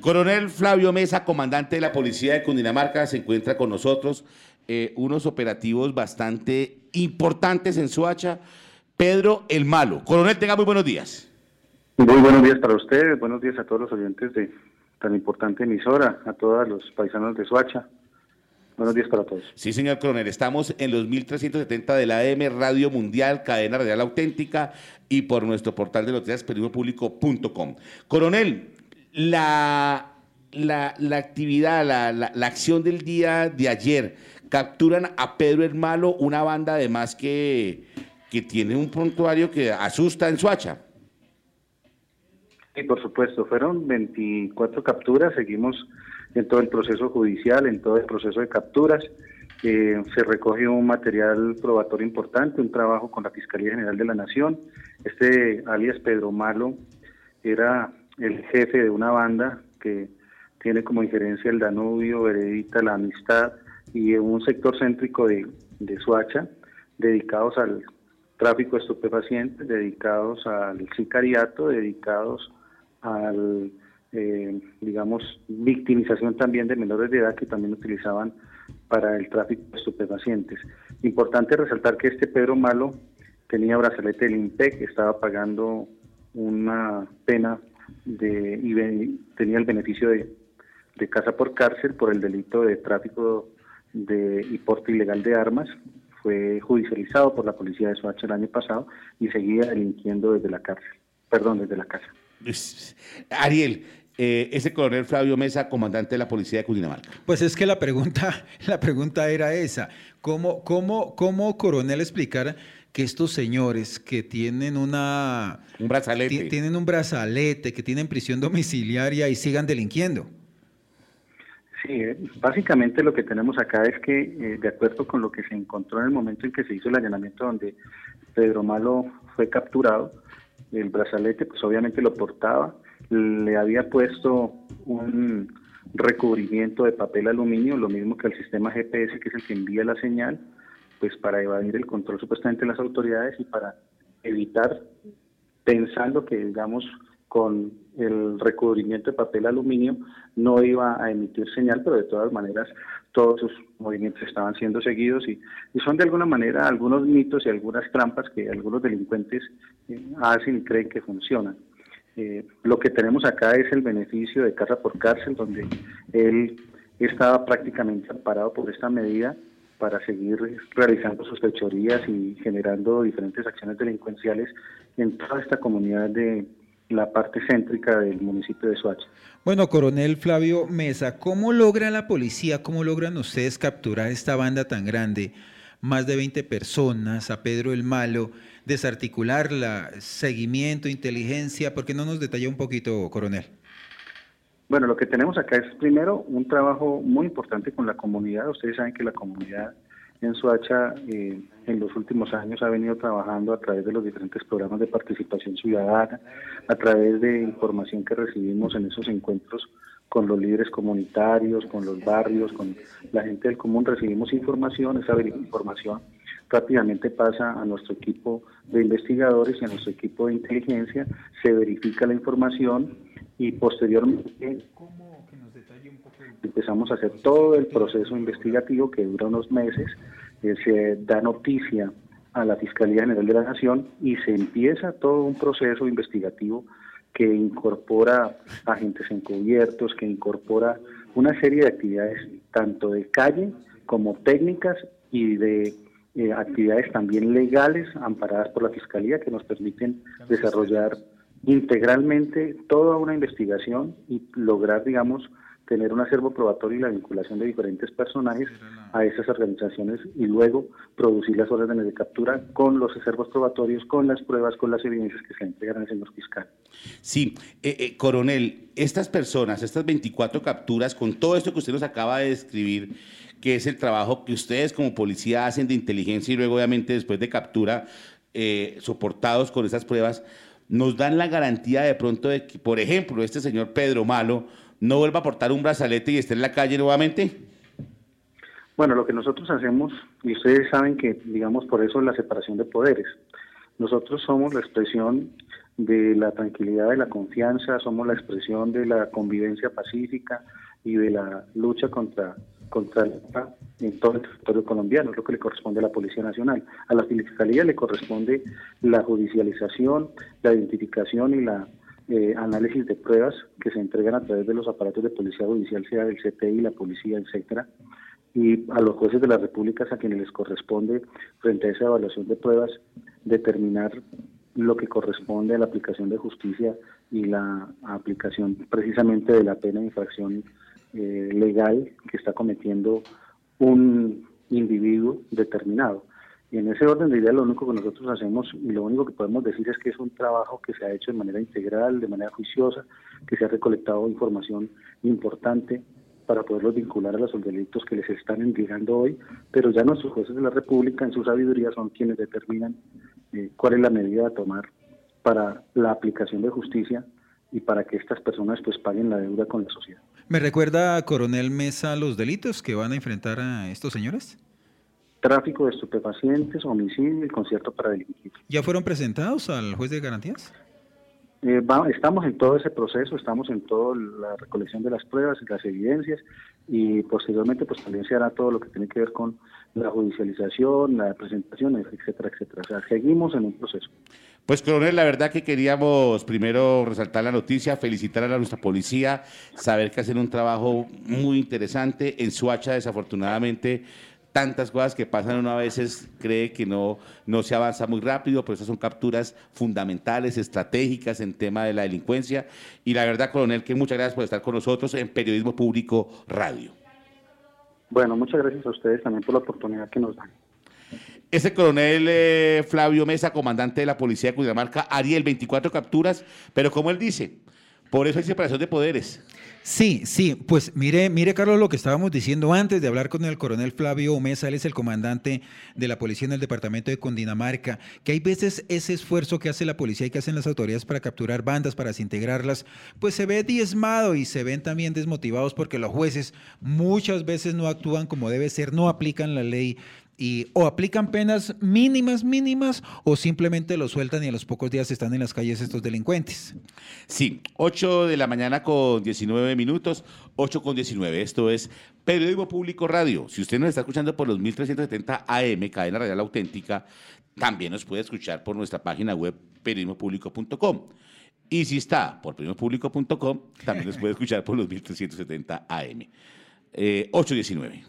Coronel Flavio Mesa, comandante de la Policía de Cundinamarca, se encuentra con nosotros. Eh, unos operativos bastante importantes en Suacha. Pedro el Malo. Coronel, tenga muy buenos días. Muy buenos días para ustedes, buenos días a todos los oyentes de tan importante emisora, a todos los paisanos de Suacha. Buenos días para todos. Sí, señor coronel, estamos en los 1370 de la AM Radio Mundial, cadena radial auténtica y por nuestro portal de noticias periodismopublico.com. Coronel, la, la, la actividad, la, la, acción del día de ayer, capturan a Pedro el Malo, una banda además que, que tiene un prontuario que asusta en Suacha. Sí, por supuesto, fueron 24 capturas, seguimos en todo el proceso judicial, en todo el proceso de capturas. Eh, se recoge un material probatorio importante, un trabajo con la Fiscalía General de la Nación. Este alias Pedro Malo era el jefe de una banda que tiene como injerencia el Danubio, Heredita, la Amistad y un sector céntrico de, de Suacha, dedicados al tráfico de estupefacientes, dedicados al sicariato, dedicados al eh, digamos, victimización también de menores de edad que también utilizaban para el tráfico de estupefacientes. Importante resaltar que este Pedro Malo tenía brazalete del INPEC, estaba pagando una pena de, y tenía el beneficio de, de casa por cárcel por el delito de tráfico de, y porte ilegal de armas. Fue judicializado por la policía de Soacha el año pasado y seguía delinquiendo desde la cárcel, perdón, desde la casa. Ariel, eh, ese coronel Flavio Mesa, comandante de la policía de Cundinamarca. Pues es que la pregunta, la pregunta era esa. ¿Cómo, cómo, cómo coronel explicar que estos señores que tienen una... Un brazalete. Tienen un brazalete, que tienen prisión domiciliaria y sigan delinquiendo? Sí, eh, básicamente lo que tenemos acá es que, eh, de acuerdo con lo que se encontró en el momento en que se hizo el allanamiento donde Pedro Malo fue capturado, el brazalete, pues obviamente lo portaba, le había puesto un recubrimiento de papel aluminio, lo mismo que el sistema GPS, que es el que envía la señal, pues para evadir el control supuestamente de las autoridades y para evitar, pensando que, digamos, con el recubrimiento de papel aluminio no iba a emitir señal, pero de todas maneras todos sus movimientos estaban siendo seguidos y, son de alguna manera algunos mitos y algunas trampas que algunos delincuentes eh, hacen y creen que funcionan. Eh, lo que tenemos acá es el beneficio de casa por cárcel, donde él estaba prácticamente amparado por esta medida para seguir realizando sus fechorías y generando diferentes acciones delincuenciales en toda esta comunidad de, la parte céntrica del municipio de Soacha. Bueno, coronel Flavio Mesa, ¿cómo logra la policía, cómo logran ustedes capturar esta banda tan grande? Más de 20 personas, a Pedro el Malo, desarticularla, seguimiento, inteligencia, ¿por qué no nos detalla un poquito, coronel? Bueno, lo que tenemos acá es primero un trabajo muy importante con la comunidad. Ustedes saben que la comunidad en Suacha eh, en los últimos años ha venido trabajando a través de los diferentes programas de participación ciudadana, a través de información que recibimos en esos encuentros con los líderes comunitarios, con los barrios, con la gente del común, recibimos información, esa información rápidamente pasa a nuestro equipo de investigadores y a nuestro equipo de inteligencia, se verifica la información y posteriormente empezamos a hacer todo el proceso investigativo que dura unos meses, eh, se da noticia a la Fiscalía General de la Nación y se empieza todo un proceso investigativo que incorpora agentes encubiertos, que incorpora una serie de actividades tanto de calle como técnicas y de eh, actividades también legales amparadas por la Fiscalía que nos permiten desarrollar integralmente toda una investigación y lograr, digamos, tener un acervo probatorio y la vinculación de diferentes personajes a esas organizaciones y luego producir las órdenes de captura con los acervos probatorios, con las pruebas, con las evidencias que se entregan al señor fiscal. Sí, eh, eh, coronel, estas personas, estas 24 capturas, con todo esto que usted nos acaba de describir, que es el trabajo que ustedes como policía hacen de inteligencia y luego obviamente después de captura, eh, soportados con esas pruebas, nos dan la garantía de pronto de que, por ejemplo, este señor Pedro Malo, no vuelva a portar un brazalete y esté en la calle nuevamente? Bueno, lo que nosotros hacemos, y ustedes saben que, digamos, por eso es la separación de poderes. Nosotros somos la expresión de la tranquilidad, de la confianza, somos la expresión de la convivencia pacífica y de la lucha contra contra en todo el territorio colombiano, es lo que le corresponde a la Policía Nacional. A la Fiscalía le corresponde la judicialización, la identificación y la eh, análisis de pruebas que se entregan a través de los aparatos de policía judicial, sea del CTI, la policía, etcétera, y a los jueces de las repúblicas a quienes les corresponde, frente a esa evaluación de pruebas, determinar lo que corresponde a la aplicación de justicia y la aplicación precisamente de la pena de infracción eh, legal que está cometiendo un individuo determinado. Y en ese orden de ideas lo único que nosotros hacemos y lo único que podemos decir es que es un trabajo que se ha hecho de manera integral, de manera juiciosa, que se ha recolectado información importante para poderlos vincular a los delitos que les están indicando hoy, pero ya nuestros jueces de la República en su sabiduría son quienes determinan eh, cuál es la medida a tomar para la aplicación de justicia y para que estas personas pues paguen la deuda con la sociedad. ¿Me recuerda, coronel Mesa, los delitos que van a enfrentar a estos señores? Tráfico de estupefacientes, homicidio y concierto para delinquir. ¿Ya fueron presentados al juez de garantías? Eh, estamos en todo ese proceso, estamos en toda la recolección de las pruebas, las evidencias y posteriormente pues también se hará todo lo que tiene que ver con la judicialización, la presentación, etcétera, etcétera. O sea, seguimos en un proceso. Pues, coronel, la verdad que queríamos primero resaltar la noticia, felicitar a nuestra policía, saber que hacen un trabajo muy interesante. En Suacha, desafortunadamente, tantas cosas que pasan, uno a veces cree que no, no se avanza muy rápido, pero esas son capturas fundamentales, estratégicas en tema de la delincuencia. Y la verdad, coronel, que muchas gracias por estar con nosotros en Periodismo Público Radio. Bueno, muchas gracias a ustedes también por la oportunidad que nos dan. Ese coronel eh, Flavio Mesa, comandante de la Policía de Cundinamarca, Ariel, 24 capturas, pero como él dice, por eso hay separación de poderes. Sí, sí, pues mire, mire Carlos lo que estábamos diciendo antes de hablar con el coronel Flavio Mesa, él es el comandante de la policía en el departamento de Cundinamarca, que hay veces ese esfuerzo que hace la policía y que hacen las autoridades para capturar bandas, para desintegrarlas, pues se ve diezmado y se ven también desmotivados porque los jueces muchas veces no actúan como debe ser, no aplican la ley y o aplican penas mínimas, mínimas, o simplemente lo sueltan y a los pocos días están en las calles estos delincuentes. Sí, 8 de la mañana con 19 minutos, 8 con 19. Esto es Periodismo Público Radio. Si usted nos está escuchando por los 1370 AM, cadena radial auténtica, también nos puede escuchar por nuestra página web periodismopublico.com. Y si está por periodismopublico.com, también nos puede escuchar por los 1370 AM. Eh, 819.